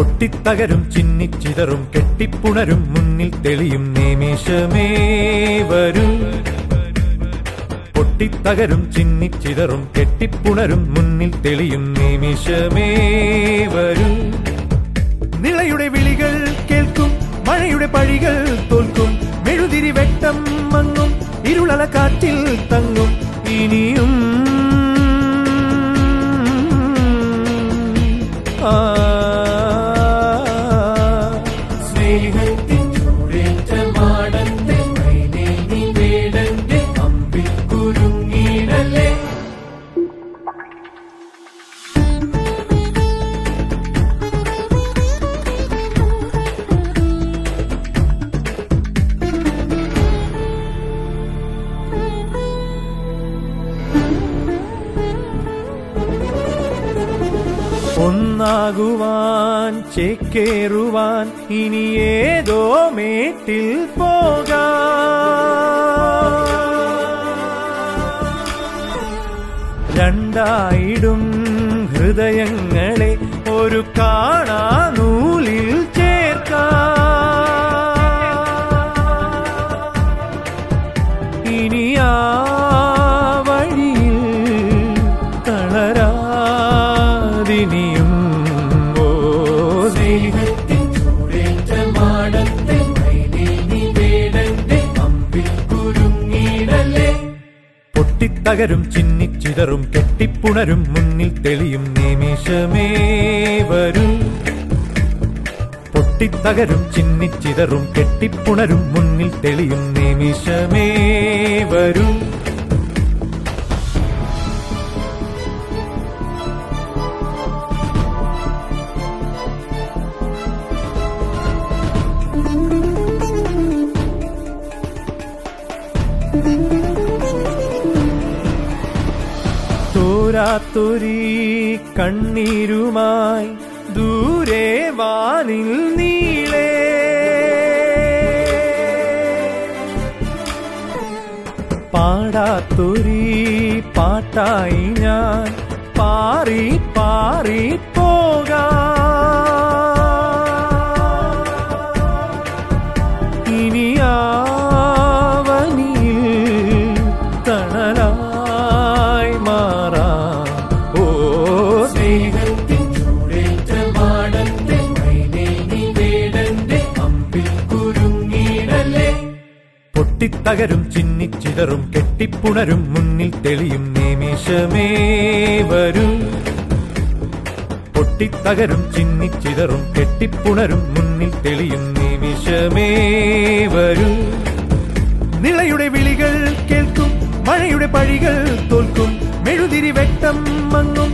പൊട്ടിത്തകരും ചിന്നിച്ചിതറും കെട്ടിപ്പുണരും മുന്നിൽ തെളിയും നിമിഷമേ വരൂ. പൊട്ടിത്തകരും ചിന്നിച്ചിതറും കെട്ടിപ്പുണരും മുന്നിൽ തെളിയും നിമിഷമേ വരൂ. നിളയുടെ വിളികൾ കേൾക്കും മഴയുടെ പഴികൾ തോൽക്കും മെഴുതിരി വെട്ടം മങ്ങും ഇരുളല കാറ്റിൽ തങ്ങും. ഒന്നാകുവാൻ ചേക്കേറുവാൻ ഇനി ഏതോ മേട്ടിൽ പോകാം. രണ്ടായിടും ഹൃദയങ്ങളെ ഒരു കാണാ നൂലിൽ ചേർക്കാം. ഇനി പൊട്ടിത്തകരും ചിന്നിച്ചിതറും കെട്ടിപ്പുണരും മുന്നിൽ തെളിയും നിമിഷമേ വരും. പൊട്ടിത്തകരും ചിന്നിച്ചിതറും കെട്ടിപ്പുണരും മുന്നിൽ തെളിയും നിമിഷമേ വരൂ. തോരാത്തൊരീ കണ്ണീരുമായി ദൂരെ വാനിൽ നീളേ. പാടാത്തൊരീ പാട്ടായി ഞാൻ പാറി പാറി പൊട്ടിത്തകരും ചിന്നിച്ചിതറും കെട്ടിപ്പുണരും മുന്നിൽ തെളിയും നിമിഷമേ വരൂ. പൊട്ടിത്തകരും ചിന്നിച്ചിതറും കെട്ടിപ്പുണരും മുന്നിൽ തെളിയും നിമിഷമേ വരൂ. നിളയുടെ വിളികൾ കേൾക്കും മഴയുടെ പഴികൾ തോൽക്കും മെഴുതിരി വെട്ടം മങ്ങും